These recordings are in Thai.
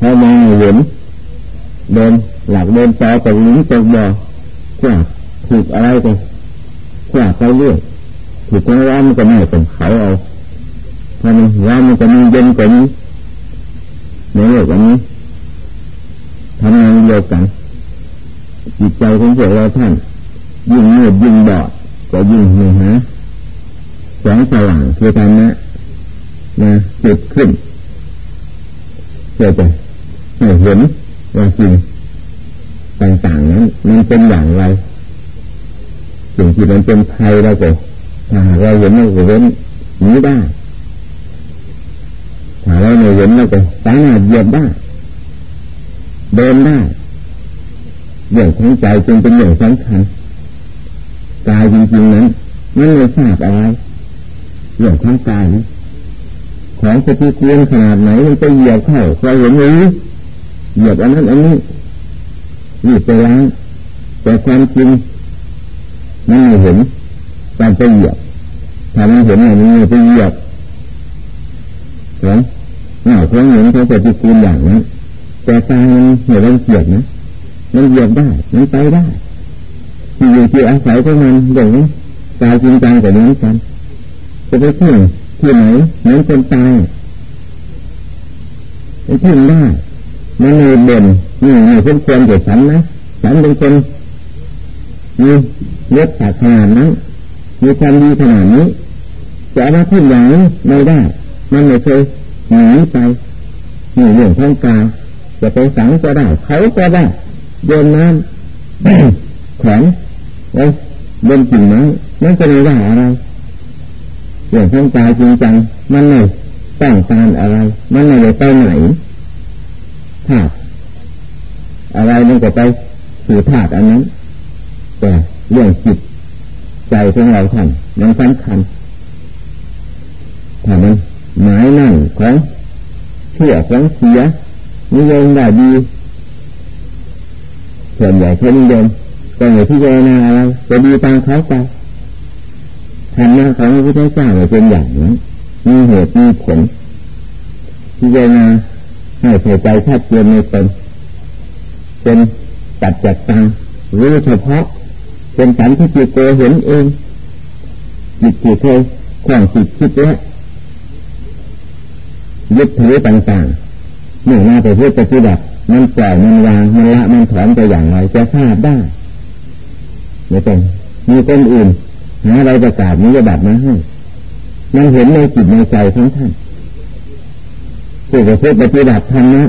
พอมองเห็นเดินหลักเดินต่อตรงนี้ตรงบ่อขวาถูกอะไรไปขวาไปเรื่อยถูกร้อนมันก็ไม่เป็นเขาเอาพอมันร้อนมันก็มีเย็นกว่านี้ในโลกอันนี้ทำงานเดียวกันจิตใจของพวกเราท่าน ยิ่งมืดยิ่งบอดก็ยิ่งเหนื่อยฮะแสงสว่างคือธรรมะนะจุดขึ้นเพื่อจะ ให้เห็นว่าสิ่งต่างๆนั้นมันเป็นอย่างไรสิ่งที่มันเป็นภัยเราก็ถ้าเราเห็นเราก็เว้นนี้ได้ถ้าเราไม่เห็นเราก็สามารถเหยียบได้เดินได้เรื่องของใจจึงเป็นเรื่องสำคัญกายจริงๆนั้นมันไม่ทราบอะไรเรื่องของกายนะของสติเกียนขนาดไหนมันไปเหยียบเข้าเราเห็นไหม เหยียบอันนั้นอันนี้นี่ไปล้างแต่ความจริงมันไม่เห็นการไปเหยียบถ้ามันเห็นอย่างนี้ไปเหยียบเหรอหน้าของเหมือนเขาจะติกูลอย่างนั้นแต่ตามันเห็นมันเกียดนะมันเหยียบได้มันไปได้ที่อยู่ที่อาศัยของมันอย่างนี้กายจริงจังกับนี้กันจะไปที่ที่ไหนเหมือนคนตายไปที่ได้ มันในเด่นนี่นี่เป็นควรกับฉันนะฉันเป็นคนมีเลือดขาดขนาดนั้นมีความดีขนาดนี้จะมาที่อย่างนี้ไม่ได้ มันไม่เคยหนีไปนี่เรื่องของกายจะไปสังก็ได้เขาก็ได้โยนน้ำแข็งไว้บนกิ่งไม้นั่นก็ไม่ได้อะไรเรื่องของกายจริงจังมันไม่ต้องการอะไร มันไม่ได้ไปไหน ธาตุอะไรมันก็ไปสู่ธาตุอันนั้นแต่เรื่องจิตใจของเราท่านมันสำคัญถ้ามันหมายนั่งของเชื่อของเสียนิยมได้ดีส่วนใหญ่คนนิยมก็อย่ที่เจนาอะไรจะดีตามเขาไปทำหน้าของพระพุทธเจ้าเป็นอย่างนั้นมีเหตุมีผลที่เจนา ให้ใส่ใจชัดเจนในตนเป็นตัดจัดตังรู้เฉพาะ เป็นสันที่จิตโกเห็นเองจิตที่เคยขวางจิตคิดแล้วยึดถือต่างๆเมื่อมาไปเพื่อปฏิบัติมันปล่อยมันวางมันละมันถอนไปอย่างไรจะทราบได้ไม่ต้องมีคนอื่นหาอะไรประกาศนิยบัตรมาให้มันเห็นในจิตในใจของท่าน ผู้ประพฤติปฏิบัติธรรมนะ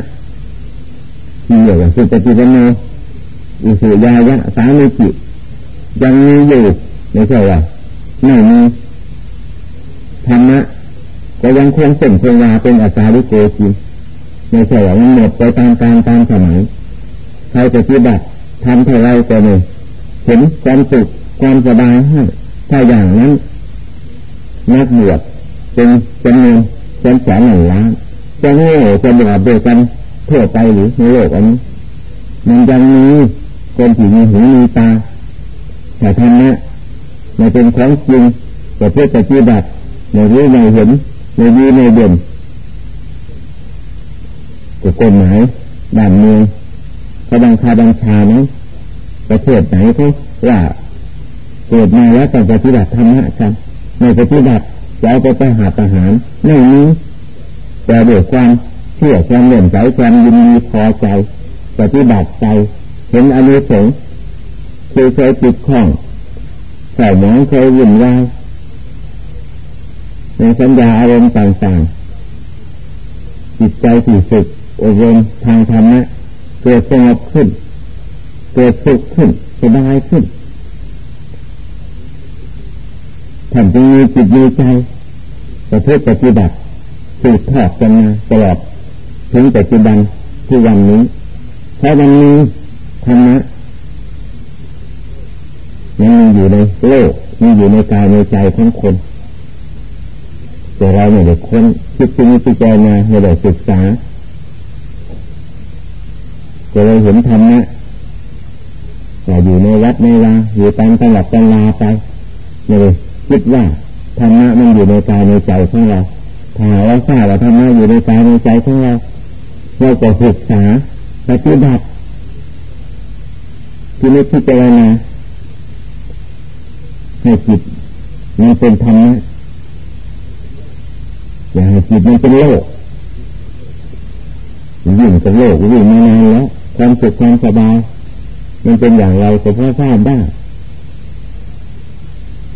ที่เรียกว่าสุปฏิปันโนอิสุยายะสามีจิยังมีอยู่ไม่ใช่ว่าไม่มีธรรมะก็ยังคงเส้นคงวาเป็นอาสาลิโกจีไม่ใช่ว่ามันหมดไปตามการตามสมัยใครปฏิบัติทำเท่าไรก็ไม่เห็นความสุขความสบายให้ถ้าอย่างนั้นนักบวชเป็นจำนวนเป็นแสนหนึ่งล้าน จะโง่จะบวชเดียกันทั่วไปหรือในโลกอันนี้มันยังมีคนที่มีหูมีตาแต่ทำนี้ไม่เป็นของจริงแต่เพื่อปฏิบัติในรู้ในเห็นในดีในเด่นกฎหมายด่านเมืองเขาบังคาบังชานี้ประเทศไหนเขาว่าเกิดมาแล้วต้องปฏิบัติธรรมะกันในปฏิบัติจะเอาไปไปหาทหารไม่มี แต่ด้วยความเชื่อความเลื่อมใจความยินดีพอใจปฏิบัติใจเห็นอนุสงส์เคยเคยติดข้องใส่หมองเคยวุ่นวายในสัญญาอารมณ์ต่างๆ จิตใจที่สุดอบรมทางธรรมะเกิดสงบขึ้น เกิดสุขขึ้นสบายขึ้นท่านจึงมีจิตมีใจประพฤติปฏิบัติ สืบทอดกันมาตลอดถึงปัจจุบันที่วันนี้เพราะวันนี้ธรรมะยังมีอยู่ในโลกมีอยู่ในกายในใจของคน แต่เราไม่ได้คนคิดจริงจิตใจมาไม่ได้ศึกษาจะเลยเห็นธรรมะแต่อยู่ในวัดในวาอยู่ตามตลับตำลาไปไม่ได้คิดว่าธรรมะมันอยู่ในกายในใจของเรา ถ้าเราทราบว่าธรรมะอยู่ในกายในใจของเราเราก็ศึกษาปฏิบัติที่ไม่พิจารณาให้จิตมันเป็นธรรมะอย่าให้จิตมันเป็นโลกยิ่งกับโลกยิ่งมานานแล้วความสุขความสบายมันเป็นอย่างไรก็พอทราบได้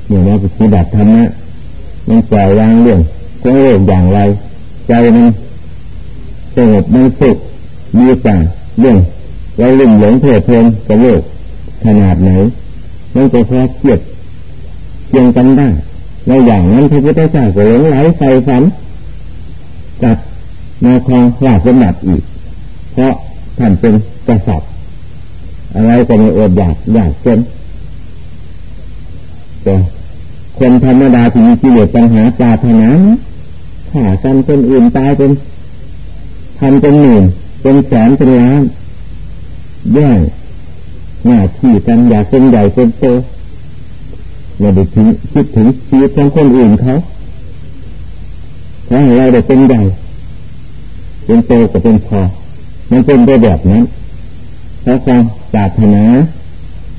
เมื่อเราปฏิบัติธรรมะมันปล่อยวางเรื่อง ของโลกอย่างไร ใจมันสงบมันสุขมีกว่าเรื่องเราลุ่มหลงเพลิดเพลินกับโลกขนาดไหนมันก็พอเทียบเทียงกันได้ในอย่างนั้นพระพุทธเจ้าก็หลงไหลใส่ฝันจับมาคลองลาสมบัติอีก เพราะท่านเป็นกษัตริย์อะไรก็ไม่อดอยากอยากเช่นแต่คนธรรมดาที่มีกิเลสปัญหาปราถนา ฆ่ากันคนอื่นตายเป็นพันเป็นหมื่นเป็นแสนเป็นล้านแย่งหน้าที่กันอยากเป็นใหญ่เป็นโตอย่าไปถึงคิดถึงชีวิตของคนอื่นเขาเพราะเราได้เป็นใหญ่เป็นโตก็เป็นพอ มันเป็นไปแบบนั้นเพราะความปรารถนา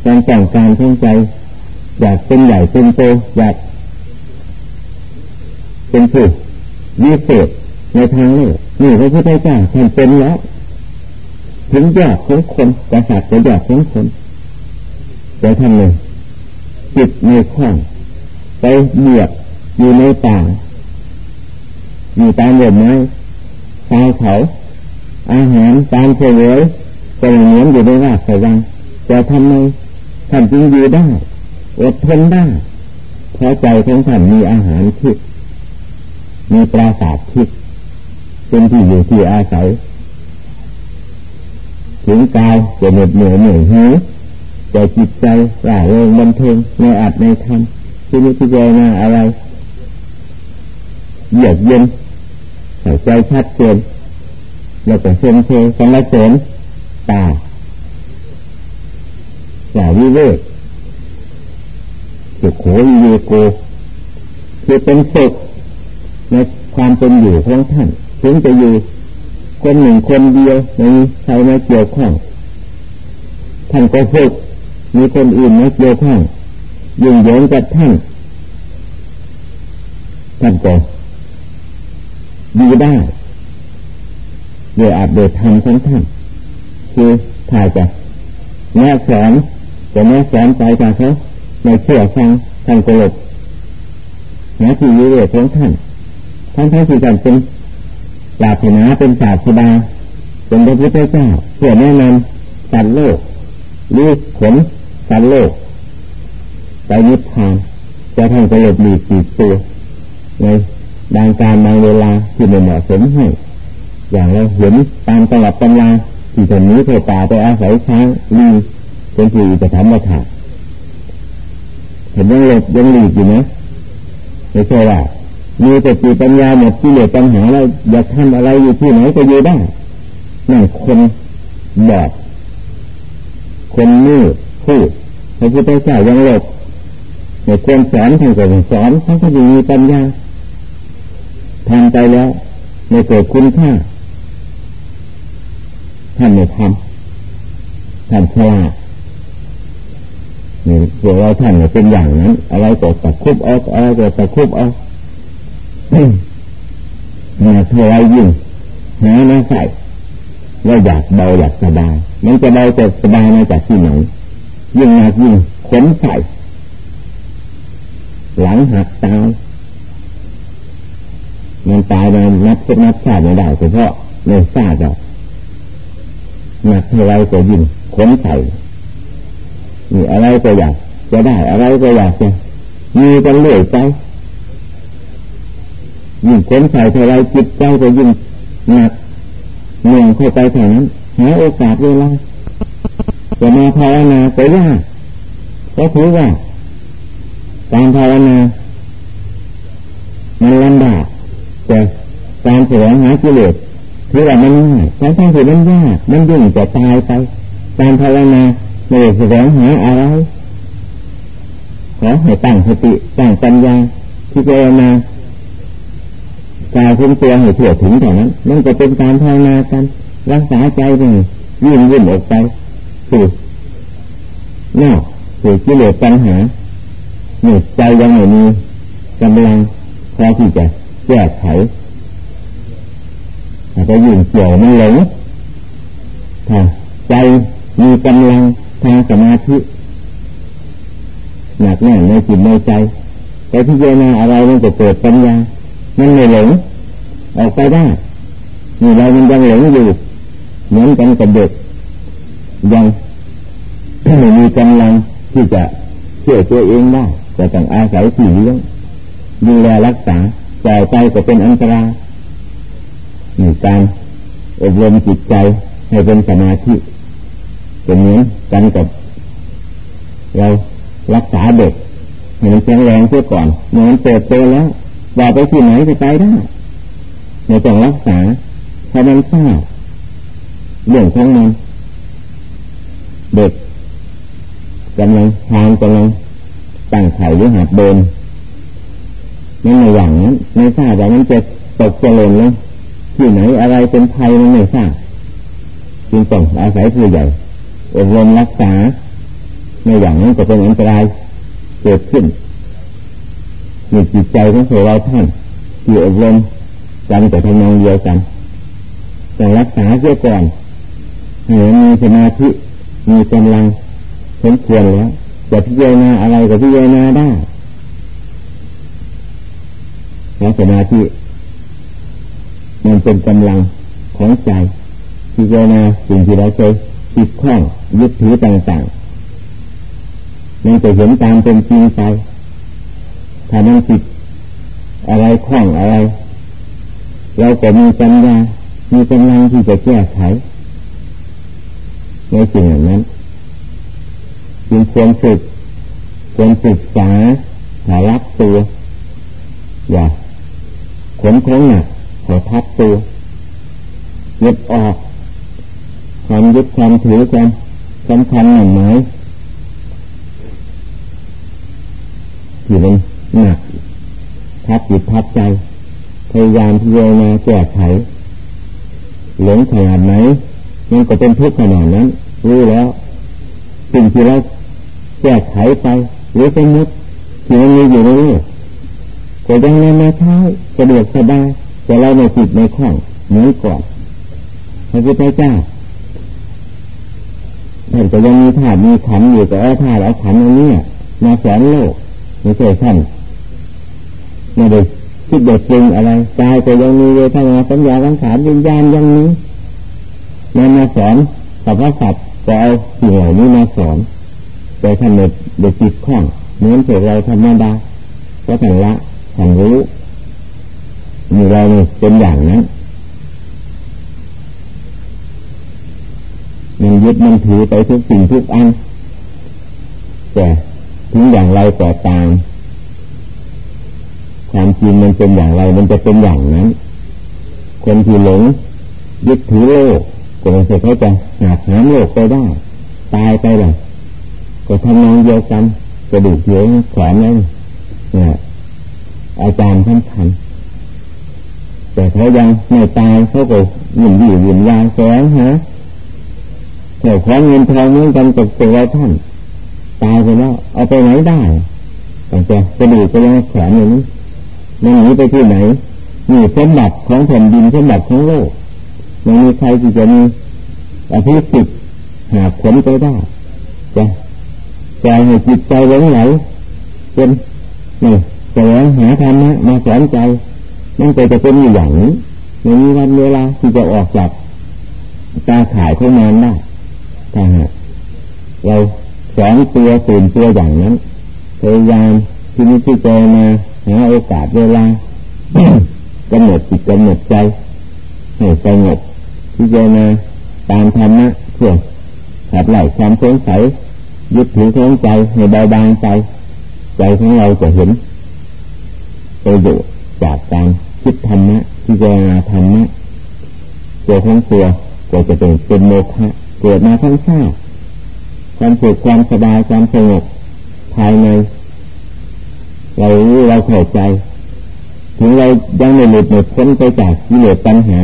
ความต้องการทั้งใจ อยากเป็นใหญ่เป็นโตอยากเป็นผู้ วิเศษในทางนี้นี่พระพุทธเจ้าท่านเป็นแล้วถึงยอดของคนกษัตริย์จะยอดของคนแต่ท่านหนึ่งจิตในข้องไปเหยียบอยู่ในป่าอยู่ตามเหยียบไม้ตายเขา อาหารตามเฉลยก็เหมือนอยู่ในราชวังแต่ทำไมท่านจึงอยู่ได้อดทนได้เพราะใจของท่านมีอาหารที่ มีปราสาทที่เป็นที่อยู่ที่อาศัย ถึงกายจะเหน็ดเหนื่อยเหนื่อยหิวแต่จิตใจร่าเริงบันเทิงในอัดในธรรมที่นี้ที่เจนาอะไรเยือกเย็นใส่ใจชัดเจนแล้วก็เชนเชสรรเสริญตาสาวิเวกสุขโขวิเวโกคือเป็นสุข ในความเป็นอยู่ของท่าน ถึงจะอยู่คนหนึ่งคนเดียวไม่มีใครมาเกี่ยวข้องท่านก็ฝึกมีคนอื่นมาเกี่ยวข้องยุ่งเหยิงกับท่านท่านก็ดีได้โดยอาจโดยธรรมของท่านคือถ่ายจากแม่สอนแต่แม่สอนไปจากเขาในเชื่อฟังท่านก็หลบหาที่ยืเรื่องของท่าน ท่านทั้งที่ท่านเป็นปราถนาเป็นศาสดาเป็นพระพุทธเจ้าเพื่อแนะนำสัตว์โลกหรือขนสัตว์โลกไปนิพพานจะท่านก็หลบหลีกจีตัวในบางการบางเวลาที่ไม่เหมาะสมให้ อย่างเราเห็นตามตลับตำราที่ตอนนี้เทตาไปอาศัยช้างลีเป็นที่จะทำมาถาเห็นยังหลบยังหลีกอยู่นะไม่ใช่ว่า มีแต่จิตปัญญาหมดที่เหลือปัญหาแล้วอยากทำอะไรอยู่ที่ไหนก็อยู่ได้นั่นคนบอดคนมืดพูดพระพุทธเจ้ายังหลบในควรสอนท่านก็สอนท่านก็ยังมีปัญญาทำไปแล้วในเกิดคุณค่าท่านไม่ทำท่านฉลาดนี่พวกเราท่านเนี่ยเป็นอย่างนั้น อะไรก็ตะคุบเอาอะไรก็ตะคุบเอา เนี่ยเท่าไรยิ่งหามาใส่ว่าอยากเบาอยากสบายมันจะเบาจะสบายมาจากที่ไหนยิ่งหนักยิ่งขนใส่หลังหักตายมันตายมานับนับชาติไม่ได้เฉพาะในชาติเราหนักเท่าไรก็ยิ่งขนใส่มีอะไรก็อยากจะได้อะไรก็อยากจะมีกันเรื่อยไป ยิ่งขนใส่เท่าไรจิตใจก็ยิ่งหนักเหนื่อยเข้าไปเท่านั้นหาโอกาสเวลาจะมาภาวนาก็ยากเพราะถือว่าการภาวนามันลำบากแต่การแสวงหากิเลสถือว่ามันง่ายทั้งทั้งที่มันยากมันยิ่งจะตายไป การภาวนาไม่ได้แสวงหาอะไรขอให้ตั้งสติตั้งปัญญาที่เจรณา กายคุ้มตัวให้เถื่อถึงแต่นั้นนั่นก็เป็นการภาวนากันรักษาใจไปยิ่งยิ่งออกไปสู่นอกสู่กิเลสปัญหาหนึ่งใจยังไม่มีกำลังพอที่จะแก้ไขอาจจะยิ่งเกี่ยวมันหลงถ้าใจมีกำลังทางสมาธิหนักแน่นในจิตในใจแต่ที่เจนาอะไรมันจะเกิดปัญญามันไม่หลง ออกไปได้นี่เรามันยังหลงอยู่ เหมือนกันกับเด็ก ยังไม่มีกำลังที่จะเชื่อตัวเองได้แต่ต้องอาศัยผีเลี้ยงดูแลรักษาปล่อยไปก็เป็นอันตรายมีการอบรมจิตใจให้เป็นสมาธิเป็นเหมือนกันกับเรารักษาเด็กให้มันแข็งแรงเสียก่อนเมื่อมันเติบโตแล้วว่าไปที่ไหนจะไปได้ ในต้องรักษาเพราะมันทราบเรื่องของมันเด็กกำลังทางกำลังตั้งไข่หรือหัดเดินนั่นในอย่างนั้นไม่ทราบว่ามันจะตกจะหล่นลงที่ไหนอะไรเป็นภัยมันไม่ทราบจึงต้องอาศัยผู้ใหญ่อบรมรักษาในอย่างนั้นจะเป็นอันตรายเกิดขึ้นมีจิตใจของเราท่านที่อบรม กันแต่ทำนองเดียวกันต้องรักษาเสียก่อนให้มีสมาธิมีกำลังสมควรแล้วจะพิจารณาอะไรก็พิจารณาได้แล้วสมาธิมันเป็นกำลังของใจพิจารณาสิ่งที่เราเคยติดข้องยึดถือต่างๆมันจะเห็นตามเป็นจริงไปถ้ามันติดอะไรข้องอะไร เราก็มีปัญญา มีกำลังที่จะแก้ไขในสิ่งเหล่านั้นจึงควรฝึกควรศึกษาหารับตัว อย่าขนของหนักขอทับตัวยึดออกความยึดความถือความสำคัญหน่อยไหมที่มันหนักทับจิตทับใจายามที่จะมาแก้ไขหลงขนาดไหนมันก็เป็นทุกข์ขนาดนั้นรู้แล้ว สิ่งที่เราแก้ไขไปหรือเป็นมุดที่มันมีอยู่ในนี้ก็ยังนำมาใช้สะดวกสบายแต่เราไม่จิตในข้องเหมือนก่อนพระพุทธเจ้าท่านก็ยังมีธาตุมีขันอยู่แต่เอาธาตุเอาขันอันนี้มาสอนโลกไม่ใช่ท่านไม่ได้ คิดเด็ดจริงอะไรกายก็ยังมีเวทนาสัญญาสังขารวิญญาณยังมีนมาสอนสัพพสัตว์ก็เอาสิ่งเหล่านี้มาสอนแต่ท่านเด็กจิตข้องเหมือนเถเราธรรมดาก็ท่ละท่านรู้มีเราเป็นอย่างนั้นมันยึดมันถือไปทุกสิ่งทุกอันแต่ถึงอย่างไรก็ตาม ความจริงมันเป็นอย่างไร มันจะเป็นอย่างนั้น คนที่หลงยึดถือโลกก็ไม่ใช่เขาจะหาหามโลกไปได้ ตายไปเลยก็ทำนองเดียวกันกระดูกเยอะแขนนั่นเนี่ยอาจารย์ท่านทันแต่เขายังไม่ตายเขาก็ยิ่งอยู่ยิ่งยาแสงฮะแต่ของเงินทองเหมือนกันกับตัวท่าน ตายไปแล้ว เอาไปไหนได้แต่จะกระดูกไปยังแขนอย่างนี้ มันหนีไปที่ไหนมีสมบัติของแผ่นดินสมบัติของโลกไม่มีใครที่จะมีอภิสิทธิ์หาผลไปได้จะใจให้จิตใจหลงไหลเป็นนี่แสวงหาธรรมะมาสอนใจนั่นก็จะเป็นอย่างนี้ไม่มีวันเวลาที่จะออกจากตาข่ายเข้ามานได้ถ้าหากเราสอนตัวตื่นตัวอย่างนั้นพยายามที่นี้ที่เจมา หาโอกาสเวลากำหนดจิตกำหนดใจให้สงบที่เจมาตามธรรมะเพื่อขับไล่ความสงสัยยึดถือของใจให้เบาบางใจใจของเราจะเห็นประโยชน์จากการคิดธรรมะที่เจมาธรรมะตัวของตัวก็จะเป็นเป็นโมฆะเกิดมาทั้งชาติความสุขความสบายความสงบภายใน เรารู้เราเข้าใจ ถึงเรายังไม่หลุดหมดพ้นไปจากกิเลสปัญหา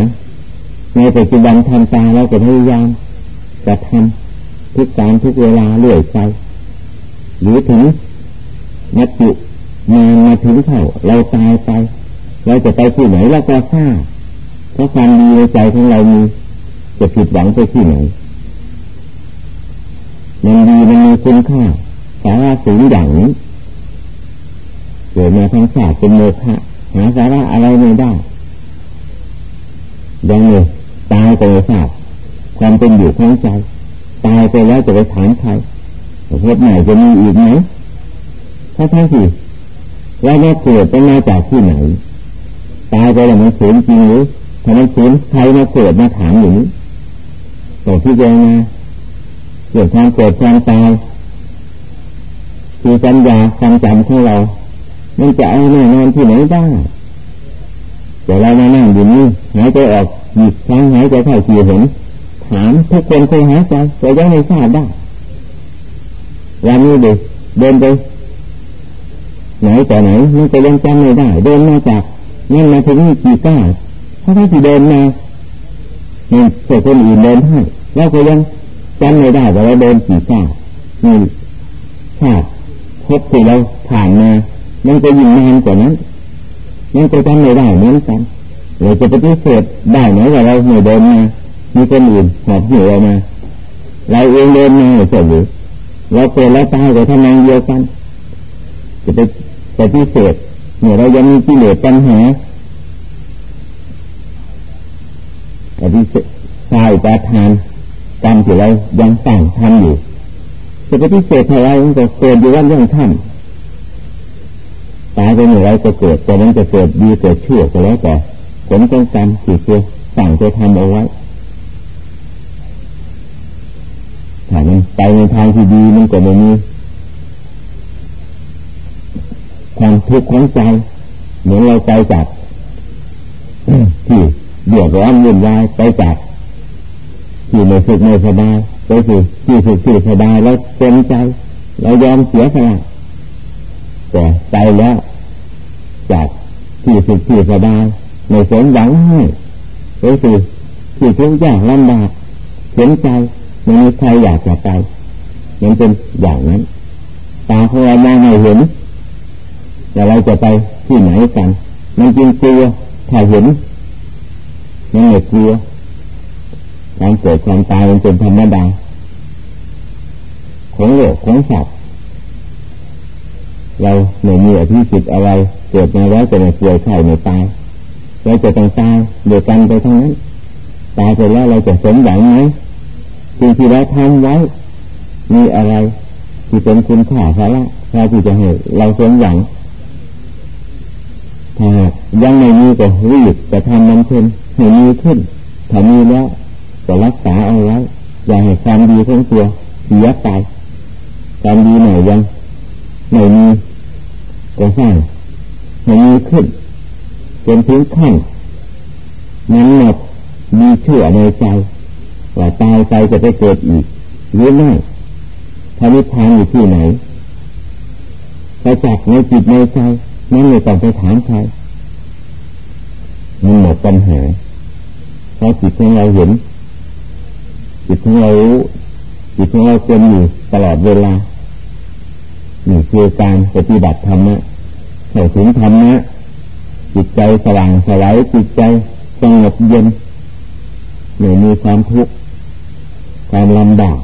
ในปัจจุบันทำตาเราก็พยายามจะทำทุกการทุกเวลาเรื่อยไปหรือถึงนักจุมามาถึงเท่าเราตายไป เราจะไปที่ไหนเราก็ทราบเพราะความดีในใจของเรามีจะผิดหวังไปที่ไหนมันดีมันมีคุณค่าสาระสูงอย่างนี้ เกิดมาทั้งชาติเป็นโมฆะหาสาระอะไรไม่ได้ยังเลยตายไปเลยทราบความเป็นอยู่ของใจ ตายไปแล้วจะไปถามใครพบใหม่จะมีอีกไหมถ้าทั้งสี่แล้วมาเกิดเป็นมาจากที่ไหน ตายไปแล้วมันสูญจริงหรือถ้ามันสูญใครมาเกิดมาถามอยู่นี้แต่ที่เจมาเกิดความเกิดความตายคือสัญญาความจำของเรา มันจะเอาแน่นอนที่ไหนได้แต่เรามานั่งอยู่นี่หายใจออกหยิบครั้งหายใจเข้าสี่เห็น ถามทุกคนเคยหายใจแต่ยังไม่ทราบได้วันนี้เด็กเดินไปไหนแต่ไหนมันก็ยังจำไม่ได้ เดินมาจากนั่นมาถึงนี่กี่ก้าวเพราะถ้าที่เดินมาเนี่ยเกิดคนอื่นเดินให้เราก็ยังจำไม่ได้ว่าเราเดินกี่ก้าวนี่ชาติพบที่เราผ่านมา มันก็ยิ่งนานกว่านั้นมันก็จำไม่ได้เหมือนกันเราจะปฏิเสธได้ไหมว่าเราไม่เดินมามีคนอื่นหอบหิวเรามาเราเองเดินมาเฉยหรือเราเกิดแล้วตายก็ทำงานเดียวกัน จะไปปฏิเสธเนี่ยเรายังมีกิเลสปัญหาปฏิเสธใช่ประทานกรรมที่เรายังสั่งทำอยู่จะปฏิเสธอะไรมันก็เกิดอยู่ว่าเรื่องท่าน ตายไปเมื่อไรก็เกิดแต่นั้นจะเกิดดีเกิดชั่วก็แล้วแต่ผลของกรรมที่ตัวสั่งตัวทำเอาไว้ถ้ามันไปในทางที่ดีมันก็ไม่มีความทุกข์ของใจเหมือนเราใจจากที่เดือดร้อนวุ่นวายไปจากที่ไม่สุขไม่สบายไปสู่ที่สุขที่สบายแล้วเต็มใจเรายอมเสียสละ แต่ใจแล้วจากที่สุขที่สบายไม่สนหวังให้ไปสู่ที่ทุกข์ยากลำบากเห็นใจไม่มีใครอยากจะไปมันเป็นอย่างนั้นตาของเรามองไม่เห็นแต่เราจะไปที่ไหนกัน มันจริงกลัวถ้าเห็นมันไม่กลัวการเกิดความตายมันเป็นธรรมดาของโลกของสัตว์ เราไม่มีอภิสิทธิ์อะไร เกิดมาแล้วจะไม่ป่วยไข้ไม่ตายเราจะต้องตายเดียวกันไปทั้งนั้นตายไปแล้วเราจะสมหวังไหมสิ่งที่เราทำไว้ มีอะไร ที่เป็นคุณค่าสาระพอที่จะให้เราสมหวังถ้ายังไม่มีก็รีบจะทำมันขึ้นให้มีขึ้นถ้ามีแล้วก็รักษาเอาไว้อย่าให้ความดีของตัวเสียไปความดีไหนยัง ไม่มีก็สร้างให้มีขึ้นจนถึงขั้นนั้นหมดมีเชื่อในใจ ว่าตายไปจะไปเกิดอีกหรือไม่พระนิพพานอยู่ที่ไหนไปจักในจิตในใจนั่นไม่ต้องไปถามใครมันหมดปัญหาเพราะจิตของเราเห็นจิตของเรารู้จิตของเราเป็นอยู่ตลอดเวลา นี่คือการปฏิบัติธรรมะเข้าถึงธรรมะจิตใจสว่างสลายจิตใจสงบเย็นไม่มีความทุกข์ความลำบาก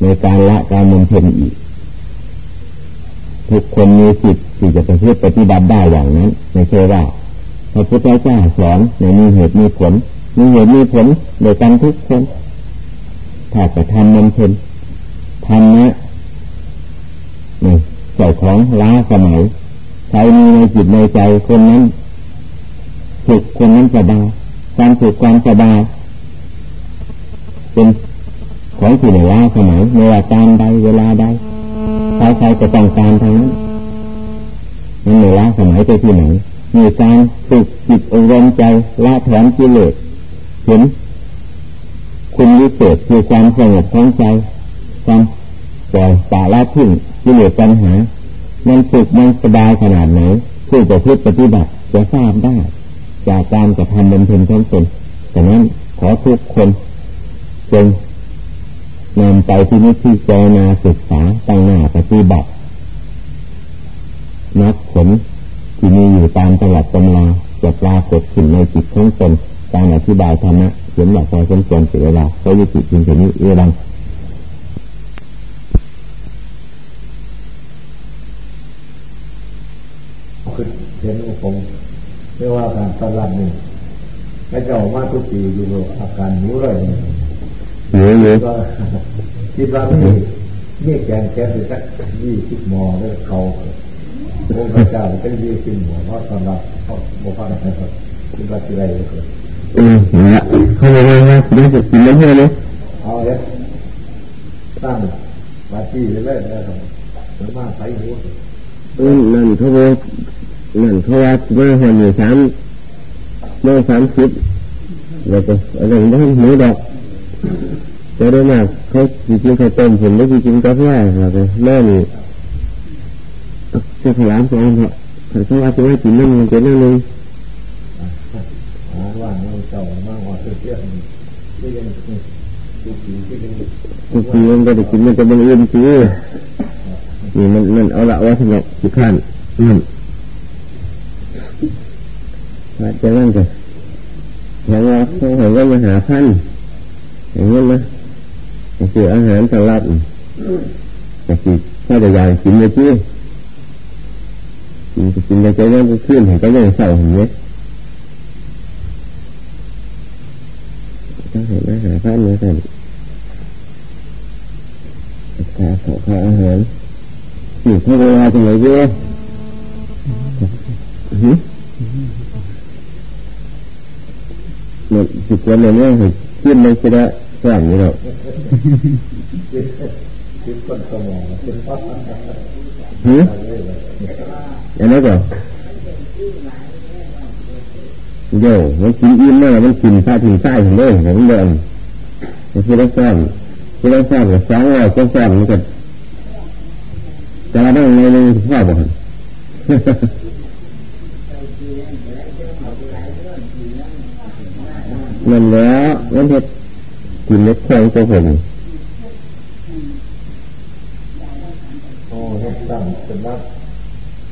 ในการละการมันเพ็ญอีก ทุกคนมีสิทธิ์ที่จะไปพฤติปฏิบัติได้อย่างนั้นไม่ใช่ว่าพระพุทธเจ้าสอนในมีเหตุมีผลมีเหตุมีผลโดยกันทุกคนถ้าจะทำมันเพ็ญทำนะนี่ เจ้าของล้าสมัยใครมีในจิตในใจคนนั้นสุขคนนั้นสบายความสุขความสบายเป็นของที่ในล้าสมัยในว่าการใดเวลาใดใครใครจะต้องการทางนั้นมันในล้าสมัยไปที่ไหนมีการฝึกจิตอบรมใจละถอนกิเลสเห็นคุณวิเศษคือความสงบของใจความปล่อยปาละทิ้ง กิเลสปัญหา มันฝึกมันสบายขนาดไหนผู้จะพูดปฏิบัติจะทราบได้ จากการกระทำบำเพ็ญทั้งตนกะนั้นขอทุกคนจงนำไปที่นิี่เจนาศึกษาตั้งหน้าปฏิบัตินักผลที่มีอยู่ตามตลับตำราจะปรากฏขึ้นในจิตของตนการอธิบายธรรมะเขียนแบบพอสมควรเสียเวลาก็ยุติเพียงแค่นี้เอรังเห็นผมเรียกว่าการตลาดนี่ให้เจ้ามาทุกปีอยู่อาการหิวเลยหิวเลยก็คิดว่านี่นี่แกงแกงสักยี่สิบหมอเลยเขาพระเจ้าเป็นยี่สิบหมอเพราะตอนรับเขาบอกว่าอะไรครับคิดว่าอะไรเลยอืมเนี่ยเขาบอกว่าไม่จะกินแล้วเลยเอาเลยตั้งมาที่เลยนะครับเหมือนมาใส่หัวนั่นเขาบอก นั่นเขาว่าเมื่อหันอยู่สามเมื่อสามสิบแล้วก็อะไรนั่นหมูดอกจะได้มากเขาจริงๆเขาต้มผมไม่จริงๆก็แค่แล้วก็แม่นี่จะขยายสองเถอะเขาว่าจะไม่กินนั่นมันจะนั่นเลยว่างเจ้ามากว่าเที่ยงที่ยังทุกทีที่ยังทุกทีมันก็ได้กินมันจะมันอื่นคือนี่มันมันเอาละว่าสำหรับทุกท่านอื มว่าจะนั่นก็อย่างว่าเขาเห็นว่ามาหาพันอย่างนี้นะคืออาหารสำหรับแต่คือถ้าจะอยากกินเลยที่กินกินไปใจนั่นก็ขึ้นเห็นใจนั่งเศร้าเห็นไหมก็เห็นอาหารพันเหมือนกันขาขอขาอาหารอยู่ที่เวลาจะไหนเยอะ เนี่ยสิบวันเนี่ยเห็นขึ้นเลยจะได้แค่นี้แล้วคิดต้นสมองหืมอันนั้นก็โย่มันกินอิ่มมากมันกินข้าวถึงไส้ถึงเลยผมเดินมันคือต้องซ่อนคือต้องซ่อนกับสองร้อยก็ซ่อนมันก็จะได้ในในพ่อบอก นั่นแล้วนั่นเหตุกินเล็กแข็งตัวผมโอ้เฮ็ดตั้งเป็นนัก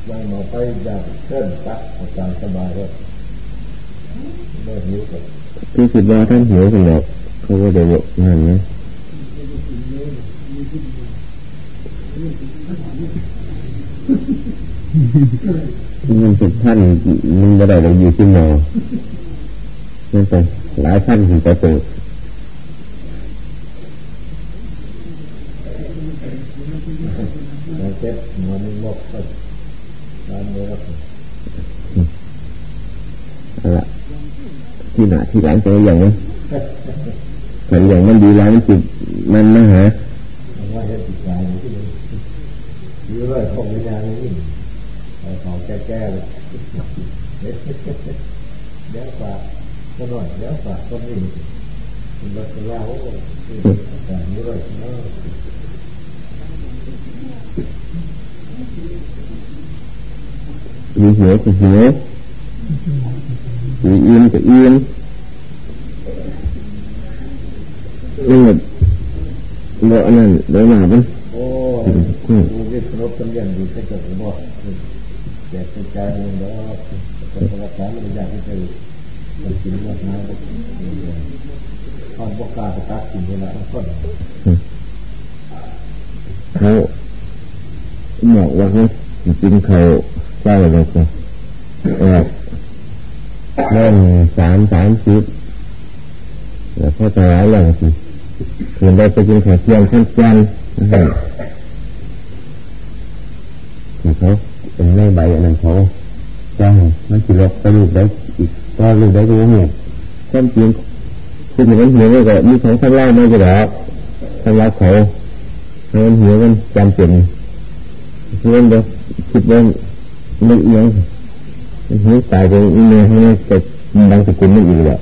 ยังมาไปอยากเชิญตักอาจารย์สบายเลยไม่หิวกับที่คิดว่าท่านหิวสำหรับเขาก็จะบอกงานนะมันเป็นท่านมันไม่ได้เราอยู่ที่มอนั่นเป็น หลายท่านถึงจะเกิดเจ็บมันมกร้านเนื้อเอาละที่หนาที่หลังจะอย่างนี้แต่อย่างมันดีแล้วมันจิตมันนะฮะว่าเห็นจิตใจยื้อเลยของวิญญาณนี่ของแก่ๆเลยเดี๋ยวฝา ก็หน่อยเดี๋ยวฝากก็นี่มันก็เล่าแต่ยื้อเลยมีหิวก็หิวมีอิ่มก็อิ่มนี่แบบโลอันนั้นโดยมาบ้างโอ้ดูวิทรบกันอย่างดีก็จะบอกแจกกระจายเงินแล้วคนรักษาไม่ได้ที่จะ มันกินมากน้ำก็ตอนพวกกาจะตัดกินเวลาต้นเขาบอกว่าเขากินเขาใช่เลยก็ออกเริ่มสามสามสิบแล้วก็จะร้ายอย่างสิคืนได้ไปกินข้าวเที่ยงขั้นจันที่เขาเป็นไม่ใบอันนั้นเขาจ้างมันสิลกไปลูกได้ อีกก็ลูกได้ก็ไม่ความจริงคือมันเหี่ยวก็มีของข้างล่างไม่จะหรอกข้างล่างเขามันเหี่ยวมันจำเป็นคือมันเด็กคิดว่านึกยังหิวตายไปอีเมลให้มันจะดังสกุลไม่อีกแล้ว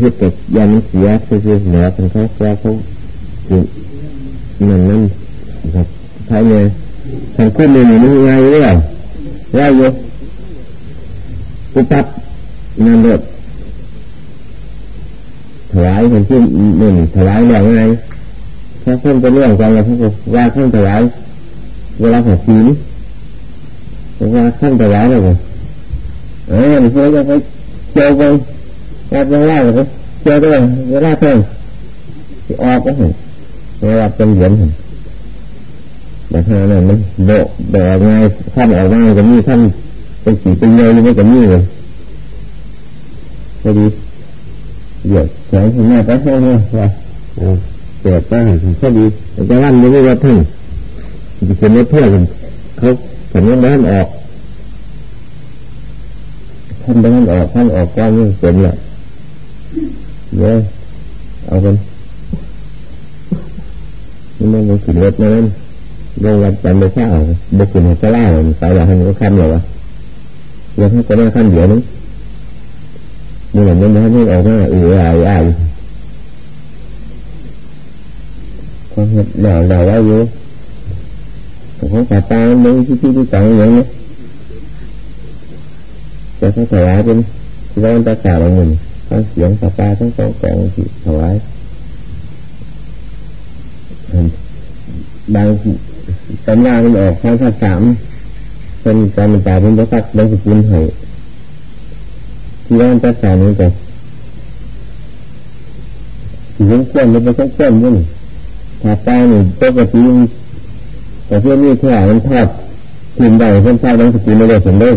คือเกิดยามันเสียคือเหนือเป็นเขาแก่เขาคือนั่นนั่นครับ ท้ายเนี่ยสังคมนี่มันไงเรื่องว่าอยู่ปุ๊บปั๊บนั่นเดือดถวายเป็นที่หนึ่งถวายอย่างไรถ้าเพิ่มเป็นเรื่องกันแล้วพวกว่าขึ้นถวายเวลาหัดศีลว่าขึ้นถวายเลยเออเพื่อจะไปเจอไปวัดยังไงเลยเจอด้วยเวลาเพิ่มออกก็เห็นเวลาเป็นเหรียญเห็น แต่ถ้านั้นมันโบกแบบไงท่านออกมาจะมีท่านเป็นสีเป็นเงยไม่จะมีเลยพอดีเดี๋ยวแสงที่แม่ไปให้เนี่ยว่าเกิดไปพอดีจะวันนี้ว่าพึ่งจะเป็นรถเพื่อนเขาผมยังไม่ท่านออกท่านไม่ท่านออกท่านออกก้อนนี่เสร็จแหล้วเดี๋ยวเอาไปนี่มันยังขี่รถนั่น ลงวันจันทร์ไม่ใช่เอาบุกขึ้นหัวจะล่าเลยสายหลังให้มันขั้นเลยวะเดี๋ยวให้ก็ได้ขั้นเดียวนึงนี่แหละมันให้ออกมาอืออะไรอะไรความเห็นเหล่าเหล่าว่าอยู่ของตาตามึงที่ที่ที่ต่างอย่างนี้จะเขาถวายเป็นที่ว่าตาตาเราเงินทั้งเสียงตาตาทั้งสองกองที่ถวายบาง ตำรามันออกทางภาษสามเป็นการมันตาเป็นพระพักบางสกุลให้ที่ว่าภาษายนี้จะถึงขั้นมันเป็นขั้นมุ่งถ้าตาหนึ่งปกติแต่เพื่อนนี่แค่มันทอดทิมได้เพื่อนทอดบางสกุลไม่ได้สมได้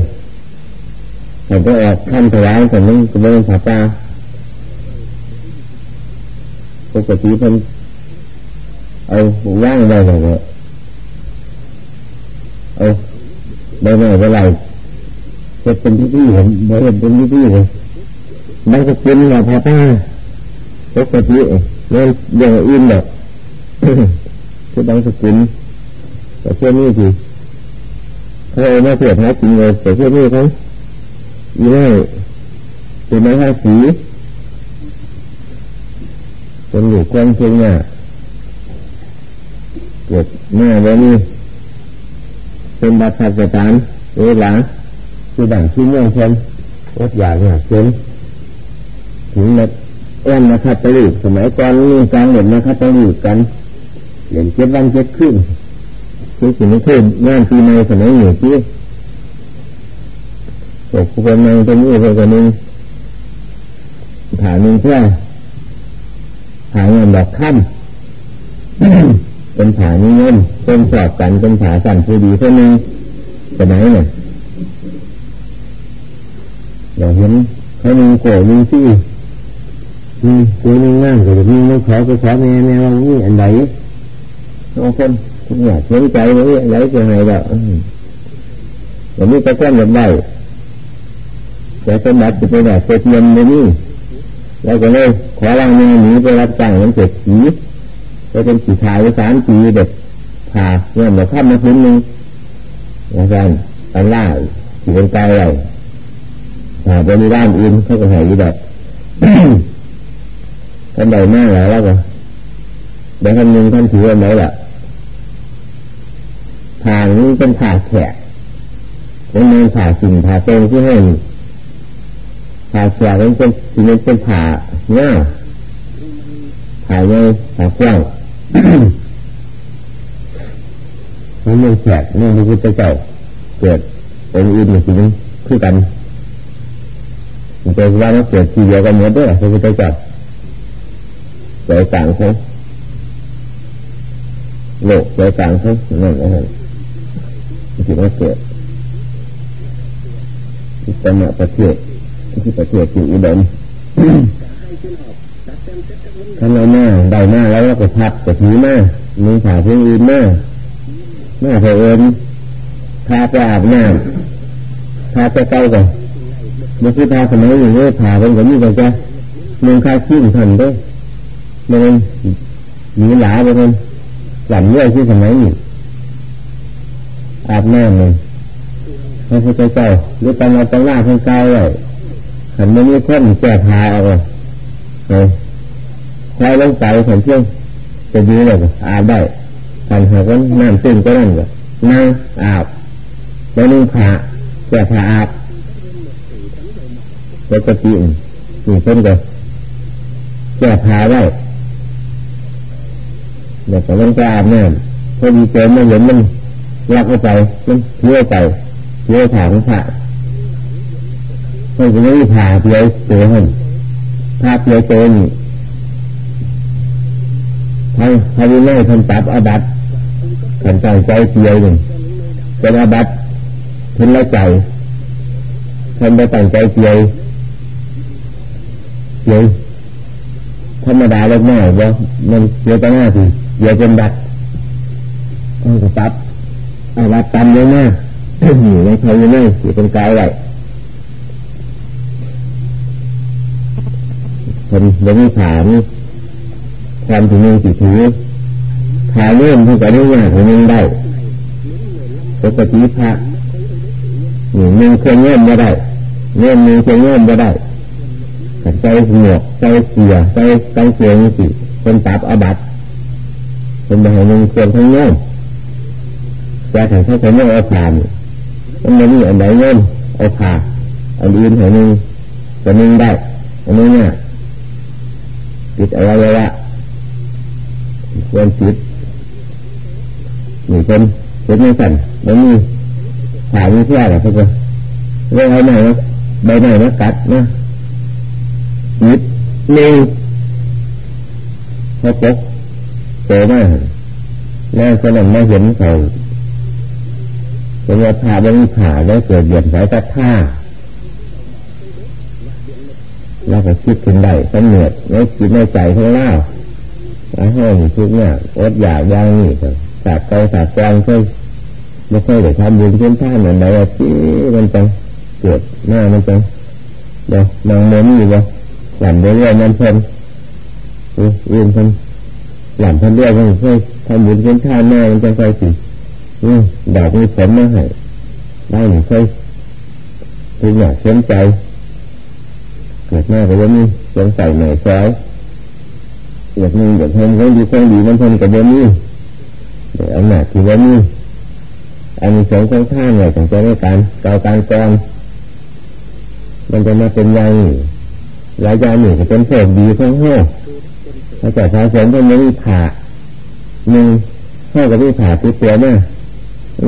แต่ก็ออกขั้นถวายแต่มันจะเป็นภาษาปกติเพื่อนเอาว่างไปเลย เอาใบไม้ใบไหลจะเป็นที่ที่เห็นบ่เห็นเป็นที่ที่เลยมันจะเป็นแบบพอป้าปกติเนี่ยเดี๋ยวอินแบบคือบางสกุลแต่เชื่อนี่สิเขาเอามาเสียบหาจริงเลยแต่เชื่อนี่เขาอีนี่เป็นไม้ห้าสีเป็นหลูกกว้างเพียงเนี่ยเกิดแม่แล้วนี่ เป็นบาดขาดสถานเวลาคือดั่งที่เมืองเช่นวัดใหญ่เนี่ยเช่นถึงมาแอมนนะครับตะลีสมัยก่อนมีการเล่นนะครับตะลีกันเล่นเจ็ดวันเจ็ดขึ้นคือสิ่งที่ขึ้นงานปีใหม่สมัยหนึ่งที่ตกคนในตรงนี้คนหนึ่งฐานหนึ่งเพื่อหาเงินดอกค่ำ เป็นผานิยมเป็นสอบกันเป็นผาสั่นผู้ดีเท่านึงจะไหนเนี่ยอย่าเห็นเขามีโกรมีซี่มีตัวนึงนั่งก็จะมีไม่ขอไปขอแม่แม่ว่านี่อันไหนบางคนอยากเห็นใจว่าอันไหนจะไงแบบอย่างนี้ก็แก้มแบบได้แต่สมบัติจะไปแบบเสียเงินในนี่แล้วก็เลยขอร่างมือหนีไปรับจ้างมือนเศรษฐี จะเป็นสีขายสามปีเด็กผ่าเนี่ยมาข้ามมาพื้นนึงอาจารย์อันล่าสีเป็นกายเราผ่าไปในด้านอื่นเขาก็หายแบบท่านใดหน้าแล้วแล้วก็เดี๋ยวท่านหนึ่งท่านถือว่าไหนล่ะผ่านี้เป็นผ่าแขกเป็นเงินผ่าสิ่งผ่าเต็งที่ให้ผ่าแขกเป็นเป็นสิ่งเป็นผ่าเงาผ่าเงาผ่ากว้าง มันยังแฉกนี่พระพุทธเจ้า เกิดองค์อื่นอย่างนี้คือกันมันจะว่ามันเกิดทีเดียวกันหมดด้วยพระพุทธเจ้าเกิดต่างเขาโลกเกิดต่างเขานั่นนั่นที่มันเกิดที่สมัประเทศที่ประเทศที่อุดม ท่านเอาหน้าได้หน้าแล้วก็พับก็ถือหน้ามีขาเพียงอื่นหน้าหน้าเผอิญพาไปอาบน้ำพาไปเก้าก่อนเมื่อกี้พาสมัยอย่างนี้พาเป็นแบบนี้ก็จะมืองคาขี้ทันด้วยมันหนีหลาไปมันหลั่นเลื่อยที่สมัยนี้อาบน้ำเลยพระพุทธเจ้าหรือตอนเราตอนล่าทางเกาเลยขันไม่มีคนแก้พาเอาเลย ใช้ลงไปเห็นเพียงจะดีเลยอาบได้ทันหากว่าน้ำตื้นก็นั่นก็นั่งอาบแล้วนุ่งผ้าแก่ผ้าอาบปกตินี่เพิ่นก็แก่ผ้าไว้เดี๋ยวก็ลงไปอาบน้ำพอดีเจอมันเห็นมันลักเข้าไปมันเลี้ยวไปเลี้ยวผ่าของผ้ามันจะไม่ผ่าเลี้ยวตัวมันผ้าเลี้ยวตัวนี่ ทางทางวินัยท่านจับอาบัตขันตั้งใจเพียวหนึ่งเป็นอาบัตท่านละใจท่านไปตั้งใจเพียวเพียวธรรมดาเล็กน้อยว่ามันเพียวตั้งหน้าสิเพียวเป็นบัตท่านก็จับอาบัตตามเยนะอยู่ในทางวินัยอยู่เป็นกายไว้คนยังมีขามนี่ ความถึงมือสิถือขาเลื่อนที่จะได้ยากของมึงได้ปกติพระหนึ่งมึงเคยเงื่อนไม่ได้เงื่อนมึงเคยเงื่อนไม่ได้ใจหมวกใจเสียใจใจเสียงสิเป็นตับอบัตเป็นแบบมึงควรทั้งเงื่อนแต่ถ้าเขาจะไม่เอาผ่านมันไม่มีอันไหนเงื่อนเอาผ่าอันอื่นให้มึงจะมึงได้อันนี้เนี่ยติดอะไรวะ ควรจิตนี่เป็นเป็นไม่สั่นมันมีถายมีเพื่ออะไรเพื่อนเรื่องอะไรนใบไหนนะกัดนะจิตนิ่งพอปกโตมากแล้วสนั่นมาเห็นเขาเป็นว่าผ่าไม่มีผ่าแล้วเกิดเหยียดสายตาท่าแล้วก็คิดถึงได้สำเนียดแล้วคิดในใจของเล่า อาห้องทุกเนี่ยอดอยากอย่างนี่ครับสากเกาสากกองเคยไม่เคยได้ทำบุญเพื่นท่านเหมือนใดที่มันจังเกิดหน้ามันจังเดี๋ยวมองมันอยู่ว่าหลับเรื่อยๆมันเพิ่มยืนเพิ่มหลับเพิ่มเรื่อยๆมันเคยทำบุญเพื่นท่านหน้ามันจังไปสิดอกมีผลมาให้ได้หนึ่งเคยทุกอย่างเชื่อใจเกิดหน้าก็ว่ามีสงสัยหน่อยซอย อยากมีอยากเห็นคนดีคนดีมันเพิ่นกับเบนี้เดี๋ยวอำนาจที่ว่ามีอันนี้สองข้างข้างเลยถึงจะได้การเก่าการกองมันจะมาเป็นยังหลายอย่างหนึ่งจะเป็นโชคดีของห้อถ้าจะสะสมก็ไม่มีผ่าหนึ่งห้อกับไม่ผ่าติดตัวเนี่ย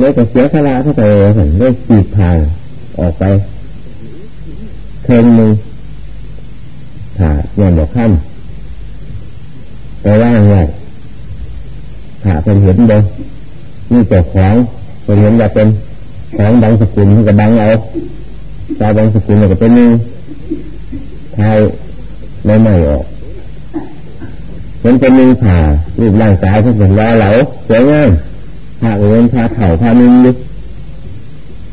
เลยก็เสียขละเท่าไหร่เห็นได้จีบผ่าออกไปเทิงหนึ่งผ่าอย่างดอกข้าม ไปว่างไว้หาเป็นเห็นเลยนี่เจ้าของเป็นเห็นว่าเป็นของบางสกุลมันก็บังเอาตาบางสกุลมันก็เป็นนี่ทายไม่ไม่ออกเห็นเป็นมีผ่ารูปร่างกายที่เป็นล้อเหลาสวยงามผ่าเงินผ่าเข่าผ่ามดิ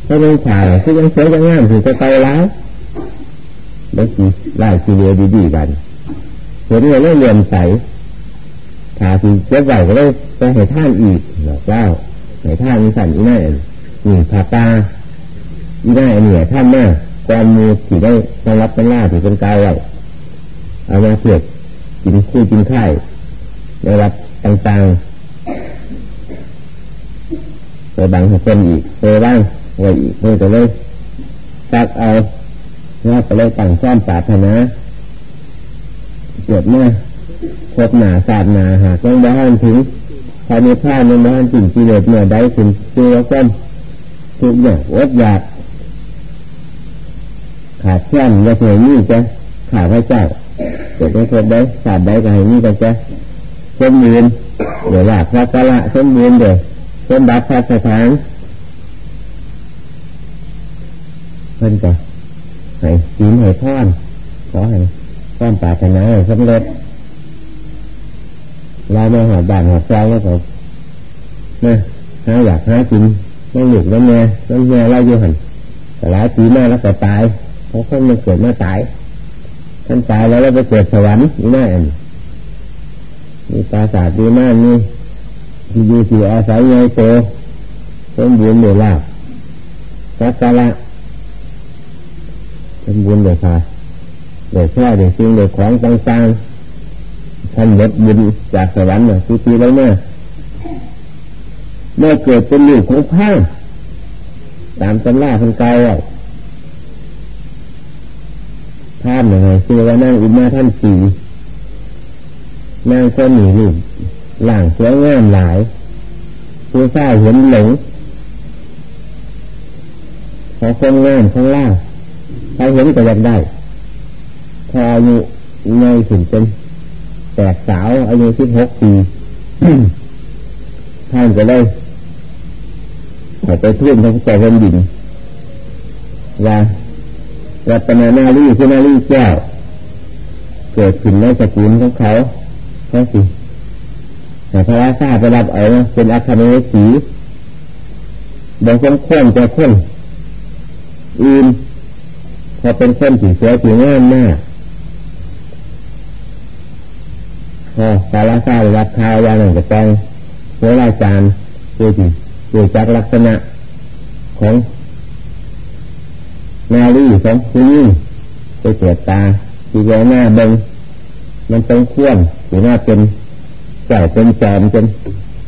ถ้าเป็นผ่าที่ยังสวยยังงามถึงจะเตาแล้วแล้วกี่ไล่ชีเรียดีๆกันเห็นเลยเลื่อมใส ถ้าทีเจ็บไหวก็ได้ไปให้ท่านอีกบอกว่าให้ท่านมีสั่นอีน่านี่ผาตาอีน่าเนี่ยท่านแม่ความมือที่ได้ต้องรับเป็นล่าที่เป็นกายไว้เอามาเสียบกินคู่กินไข่ได้รับต่างๆไปบังให้คนอีกไปบ้างไว้อีกเพื่อจะเลยตักเอาแล้วก็เลยตั้งซ้อมปรารถนาเกิดเมื่อ พบหนาศาสตร์หนาหากยังบ้านถึงภายในผ้าในบ้านสิ่งที่เดือดเมื่อใดถึงตัวก้มทุกอย่างอดอยาก ขาดแคลนจะเสียนี่จ้ะขาดพระเจ้าเกิดได้พบได้ศาสตร์ใดก็ให้นี่ก็จะสมบูรณ์เดี๋ยวหลักพระกะละสมบูรณ์เดี๋ยวสมบัติพระสถานเพิ่นก็ให้ศีลให้พรขอให้ความปรารถนาสำเร็จ เราไม่หาบ้านหาซอยแล้วก็นะหาอยากหากินต้องหยุดแล้วแม่ต้องแม่เราอยู่หันแต่หลายปีมาแล้วก็ตายเพราะคนมันเกิดมาตายท่านตายแล้วเราไปเกิดสวรรค์นี่แน่มีปราสาทดีมากนี่ที่อยู่ที่อาศัยใหญ่โตสมบูรณ์เดือลาบสักการะสมบูรณ์เดือดค่ะเดือแค่เดือดสิ่งเดือของต่างๆ ท่านหมดบุญจากสวรรค์เนี่ยทีทีแล้วเนี่ยเมื่อเกิดเป็นอยู่ของพังตามตำราคนเก่าภาพหนึ่งคือว่านั่งอุมาท่านสีนั่งก็หนีลูกหลังสวยงามหลายผู้ชายเห็นหลงพอคนงามข้างล่างใครเห็นก็อยากได้พออายุเงยถึงเป็น แตกสาวอายุสิบหกปีท่านก็เลยขอไปทุ่นทั้งใจเพ็นดินว่ารัตนานาลีคือนาลีแก้ว เกิดขึ้นในสกุลของเขาแค่สิแต่พระราชาไปรับเอาเป็นอาคเมสีบางคนคนจะคนอื่นพอเป็นคนสีเสียสีงามมาก พอพระราชาไปรับข่ายาหนึ่งจะแปลงเวลาจารย์ดูสิดูจากลักษณะของนาลีของผู้หญิงไปเกิดตาที่แย่หน้าเบิงมันต้องควรหรือว่าเป็นใส่เป็นจอมเป็น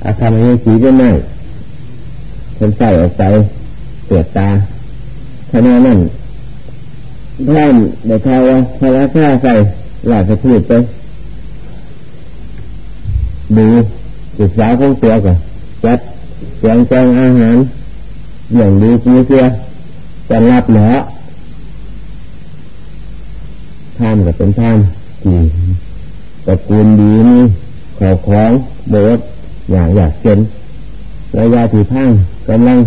อาคารให้สีเป็นไม่เป็นใส่ออกไปเกิดตาขณะนั้นท่านในทาวพระราใส่หลายประเทศไป ดูศึกษาของตัวก่อนจัดเสียงแจงอาหารอย่างดีมีเสียจะรับเหนือท่านก็เป็นท่านที่ตระกูลดีนี่ขอของโบสอย่างอยากเจนระยะที่พังกำลัง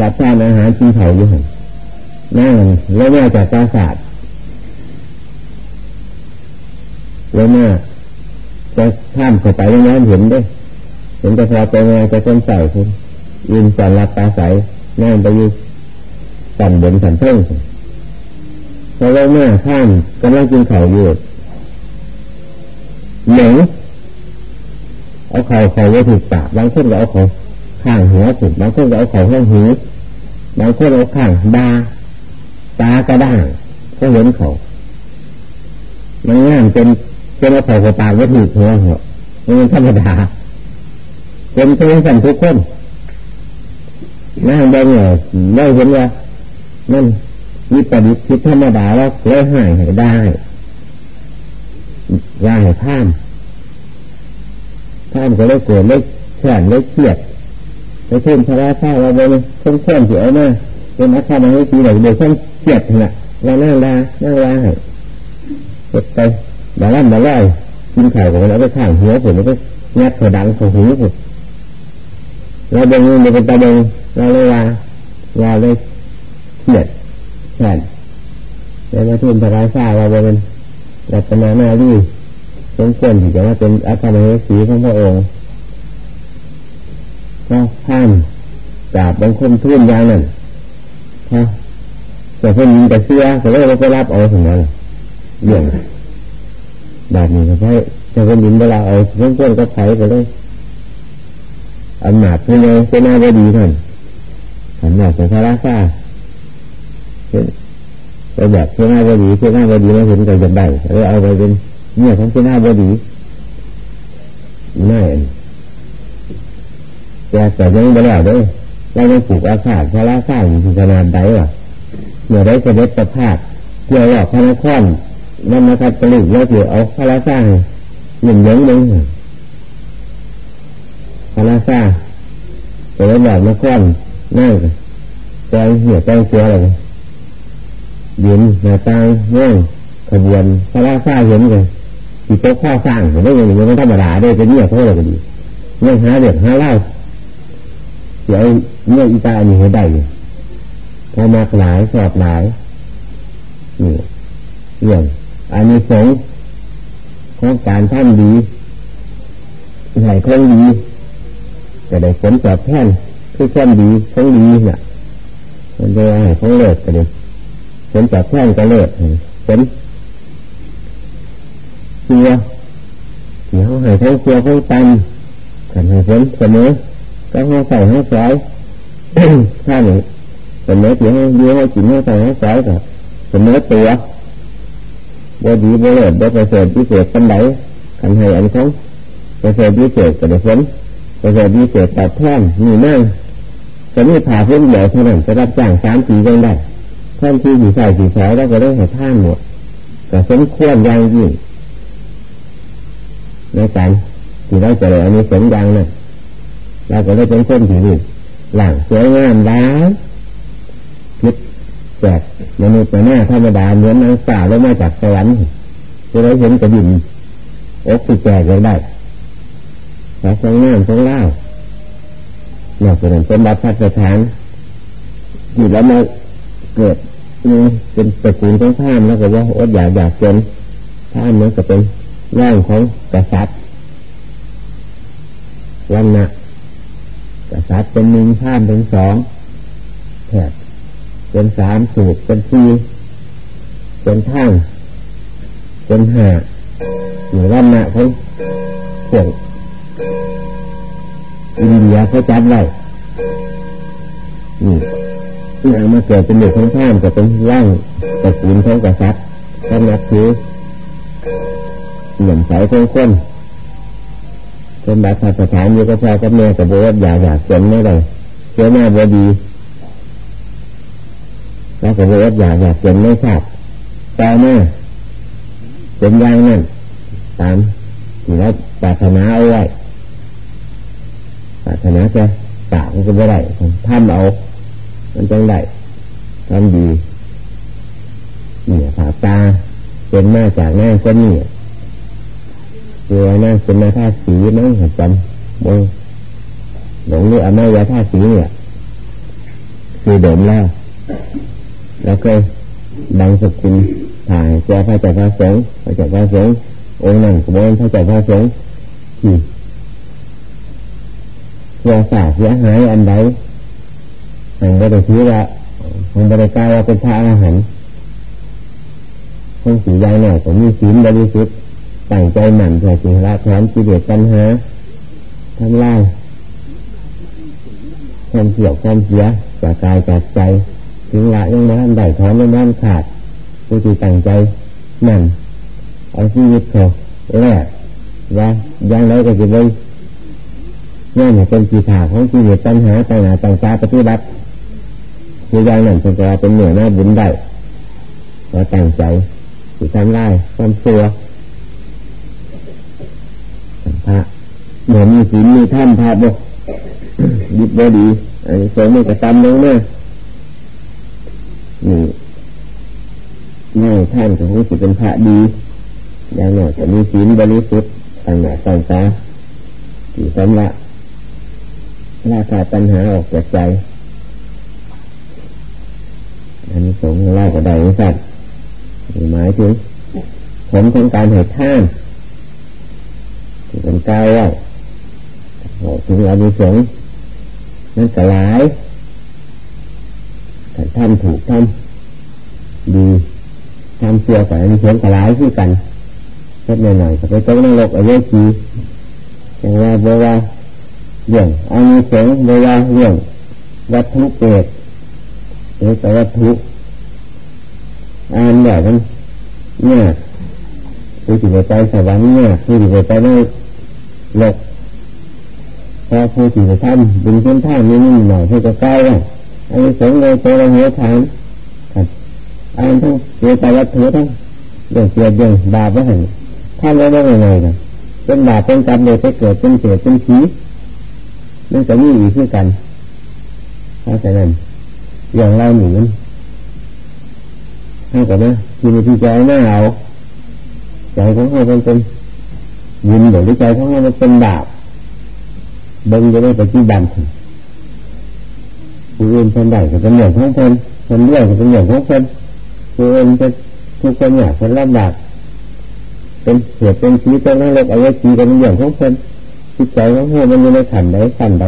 รับทานอาหารที่เผาอยู่หันนั่งแล้วแมาจากปราสาทแล้วแมา จะข้ามเข้าไปแล้วน้ำเห็นด้วยเห็นแต่พอไปงานจะคนใส่คุณยินจอนรับตาใสนั่งไปยู่สั่นบนสั่นเพิ่งพอลงมาข้ามกำลังกินเข่าอยู่เหนึ่งเอาเข่าเข่าไว้ถูกปากบางคนก็เอาเข่าข้างหัวถูกบางคนก็เอาเข่าข้างหูบางคนเอาข้างดาตากระด้างก็เห็นเขามันง่ายเป็น เป็นเอาเข่าเข่าปากไว้ถูกหัวหัวมันธรรมดาเป็นเพื่อนสันทุกคนนั่งได้เนี่ยได้เห็นว่านั่นวิปริตคิดธรรมดาแล้วเลยหายได้ว่าให้ท่ามท่ามก็เลยโกรธเลยแฉนเลยเครียดเลยทุ่มพระราชาเราเป็นคนเข่นเสียมาเป็นนักข่ามาให้ปีไหนเดี๋ยวท่านเครียดขนาดเรานั่งลานั่งลาให้เก็บไป บาล่ำบาล่กินข่าวของเราไปข้างหัวผมแล้วก็งัดเขาดังเขาหูผมเราเดินเดินเป็นตาเดินเราเลยว่าเราเลยเครียดแฉนแล้วมาทุ่มพระราชาเราเป็นรัตนานาลีสมควรที่จะว่าเป็นอาคาเมสีของพระองค์ก็ท่านกราบบางคนทุ่นยางนั่นฮะแต่คนยิงแต่เสื้อแต่ว่าเราไปรับเอาถึงนั้นเรื่อง แบบนี้ก็ใช่แต่คนยิงเวลาเอาสมควรก็ไถไปเลยอำนาจที่ในเจ้าหน้าก็ดีท่านอำนาจของพระราชาไปแบบเจ้าหน้าดีเจ้าหน้าดีไม่เห็นก็จะได้เลยเอาไปเป็นเนี่ยของเจ้าหน้าดีไม่แต่แต่ยังไม่แล้วเด้เราไม่ปลูกอาคาพระราชาอยู่ขนาดใดวะเมื่อได้เสด็จประพาสเกี่ยวกับพระนคร นั่นนะครับกระลึกแล้วเกี่ยวเอาพระราชาหนึ่งยงหนึ่งพระราชาแต่แล้วแบบนครนั่งใจเหี่ยวใจเสียอะไรยืนหน้าตางี้ยขบวนพระราชาเห็นเลยที่โต๊ะข้อสร้างเห็นได้ยังไงมันธรรมดาได้จะเนี่ยเท่าไรก็ดีเนี่ยหาเด็กหาเล่าเดี๋ยวเนี่ยอีตานี่ให้ได้พอมากหลายสอบหลายนี่เรื่อง อันนี้สงของการท่านดีไหนคงดีจะได้ผลตอบแทนคือความดีของดีเนี่ยมันจะให้ของเลิศก็ดีผลตอบแทนก็เลิศผลเสียเสียเขาให้ทั้งเสียทั้งตันขันให้ผลเสมอก็ให้ใส่ให้ใส่ถ้าหนึ่งเสมอเสียให้เดียวให้กินให้ใส่ให้ใส่ก็เสมอตัว บดีบเลิศบประเสริฐพิเศษปันไดขันให้อันของประเสริฐพิเศษก็ได้ผลประโยชน์มีเศษตอบแทนมีนั่งจะมีผ่าเพื่อนเดียวเท่านั้นจะรับจ้างสามปียังได้ท่านที่อยู่ใส่สีแถวแล้วก็ได้ให้ท่านหมดก็สมควรอย่างยิ่งในการที่เราจะเลยอันนี้สมยังนะเราก็ได้เป็นคนที่ดีหลังสวยงามแล้ว แจกมนุษย์หน้าธรรมดาเหมือนนางสาวแล้วมาจากสวรรค์จะได้เห็นกระดิ่งอกที่แจกได้แต่สวยงามสวยเล่าเนี่ยเป็นสมบัติพัฒนานอยู่แล้วมาเกิดนี่เป็นตระกูลของท่านแล้วก็ว่าอดอยากอยากจนท่านนั้นก็เป็นร่างของกษัตริย์วันนะกษัตริย์เป็นหนึ่งท่านเป็นสองแถบ เป็นสามสูตรเป็นสี่เป็นท่าเป็นห้าอยู่วันนะเขาพวกอินเดียเขาจัดไว้นี่ที่เอามาเกิดเป็นเด็กของท่านจะเป็นร่างตระกูลของกษัตริย์ท่านนับถือเหมือนสายของคนเป็นบาดสถานอยู่ก็พอกับแม่กับโบวอยากอยากเจนไม่ได้เจ้าหน้าบดี แล้วกับโบวอยากอยากเจนไม่ทราบต่อมาเป็นอย่างนั้นตามที่เราปรารถนาเอาไว้ปรารถนาจะตากก็ไม่ได้ทำเอามันจังได้ทำดีเนี่ยผาตาเป็นมาจากหน้าก็นี่ตัวหน้าเป็นมาท่าสีนั่งหัดจำมองหลงเรือไม่ยาท่าสีเนี่ยคือเดิมแล้ว แล้วก็ดังสกุลถ่ายเจ้าพระเจ้าพระสงฆ์พระเจ้าพระสงฆ์องค์นั้นขบวนพระเจ้าพระสงฆ์ที่เสียสาเสียหายอันใดมันไม่ได้ชื่อว่ามันไม่ได้กลายว่าเป็นพระอรหันต์คงสียางหน่อยผมมีศีลบริสุทธิ์ตั้งใจหมั่นเพื่อสิ่งละถอนกิเลสปัญหาทำลายความเสียความเสียจากกายจากใจ ถึงละยังไม่ทันได้ถอนยังไม่ทันขาดผู้ที่ตั้งใจหมั่นเอาชีวิตเขาแรกว่ายังไรก็จะไปเนี่ยเป็นสีขาของชีวิตปัญหาต่างๆต่างๆปฏิบัติคืออย่างนั้นเป็นตัวเป็นเหนือหน้าบุญได้เราตั้งใจที่ทำได้ความตัวพระเหมือนมีศีลมีท่านพระบกดีบดีอันนี้สงมันกระทำลงเน่นี่นี่ ท่านของผู้เป็นพระดี อย่างหน่อยจะมีศีลบริสุทธิ์ต่างหน้าต่างตาที่สำละราคาปัญหาออกจากใจอันนี้สงเล่าก็ได้สัตว์หมายถึงผลของการเหตุท่านที่เป็นกายว่าถึงอานิสงส์นั่นกลายแต่ท่านถูกท่านดี ทำเสียแต่อานิสงส์กลายที่กันเล็กหน่อยๆไปต้องนั่งลกอายุชีอย่างว่าเวลาเรื่องอานิสงส์เวลาเรื่องวัตถุเกิดหรือแต่วัตถุอ่านแบบนั้นเนี่ยผู้ที่ไปสวรรค์เนี่ยผู้ที่ไปในโลกพอผู้ที่ไปทำบุญเช่นท่านี้นี่หน่อยให้จะใกล้ว่าอันนี้สงเลยตัวเราหัวฐาน อ่านทั้งเกี่ยวกับวัตถุทั้งเรื่องเสียเดืองบาปว่าห็นท่าไม่ได้ยังไงนะเป็นบาปเป็นกรรมเลยไปเกิดเป็นเกิดเป็นผีนั่นจะมีอีกขึ้นกันเพราะฉะนั้นอย่างเราหนุนให้กับนะที่มีที่ใจหน้าเอาใจของเราเป็นเป็นยินหรือใจของเราเป็นบาปเบิ้งจะได้ไปที่บันผู้อื่นคนใดก็เป็นเหนื่อยของคนคนเรื่องก็เป็นเหนื่อยของคน ผู้อื่นจะทุกคนเนี่ยคนลำบากเป็นเหตุเป็นชีวิตเป็นนักอายุชีเป็นเหนื่อยของคนจิตใจของเรามันอยู่ในขันใดขันใด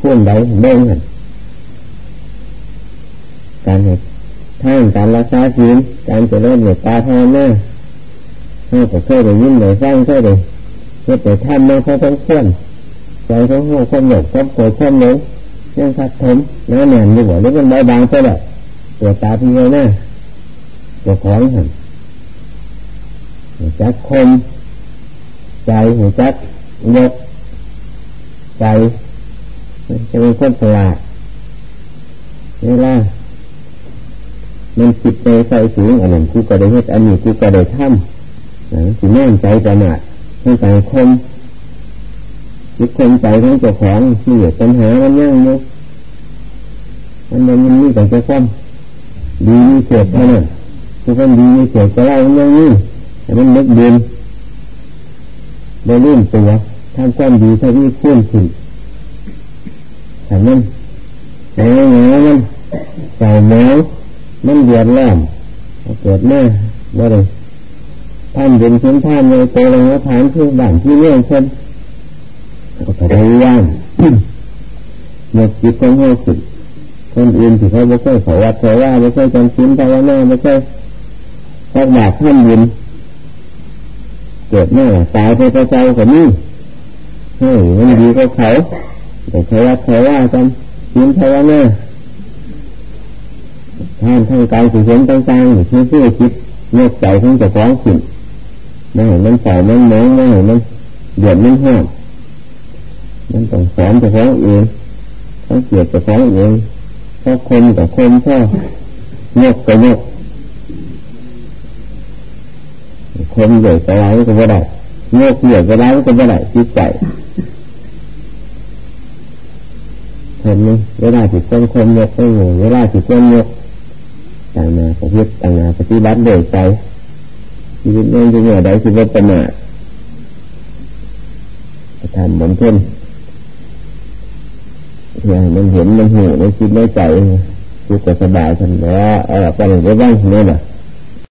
พุ่นใดเบ้งหันการเหตุท่านการรักษาศีลการเจริญเมตตาภาวนาให้ก็เคยได้ยินได้ฟังเคยได้เคยได้ทำมาเขาต้องเควรใจของเราความหยกความโกรธความหลงยังทัดถมน้าแน่นอยู่บ่หรือมันเบาบางเท่าไปเลยตัวตาพี่เลยนะตัวของหันหัวจักคมใจหัวจักยกใจจะเป็นคนฉลาดเวลามันจิตใจใส่สูงอันนั้นกูก็ได้เฮ็ดอันนี้กูก็ได้ทำนะสิแน่นใจประมาทให้ใจคมจิตคมใจของเจ้าของที่เหลือปัญหามันยั่งอยู่มันมันมีแต่จะความดีมีเกิดเท่านั้น ทุกคนดีมีเกิดก็เล่าอย่างนี้แต่มันนึกเดินโดยลื่นตัวทำความดีท่าที่คุ้นขึ้นแต่มันแต่เงามันใส่เมามันเดือดร้อนเกิดแม่ว่าเลยท่านเดินขึ้นท่านในโตเลยว่าฐานคือบ้านที่เรื่องคนก็พยายามหมดจิตของเขาสุดคนอื่นที่เขาไม่เคยขอวัดขอว่าไม่เคยจำศีลภาวนาไม่เคย พักบาปท่านยินเกิดแม่ตายไปเจ้าคนนี้เฮ้ยมันดีก็เขาแต่ขอวัดขอว่าจำศีลภาวนาท่านทั้งกายสุขนต่างๆที่เพื่อคิดเลือกใจของเจ้าของสิ่งไม่ให้มันใส่มันเหมองไม่ให้มันเดือดมันห้ามมันต้องสอนจ้าของเองต้องเกลียรติเจ้องเองเพราะคนกับคนพ่อยกกับยก คนใหญ่กับไรก็ไม่ได้ยกเหยียดกับไรก็ไม่ได้จิตใจคนนี้เวลาที่คนคนยกไม่หงเวลาที่คนยกต่างนาประพฤติต่างนาปฏิบัติโดยใจชีวิตนี้จะเหนื่อยได้ชีวิตประมาทจะทำเหมือนเพื่อนเพื่อมันเห็นมันหูมันคิดไม่ใจทุกข์สบายทันแล้วเอาไปเลยได้บ้างเนี่ยนะ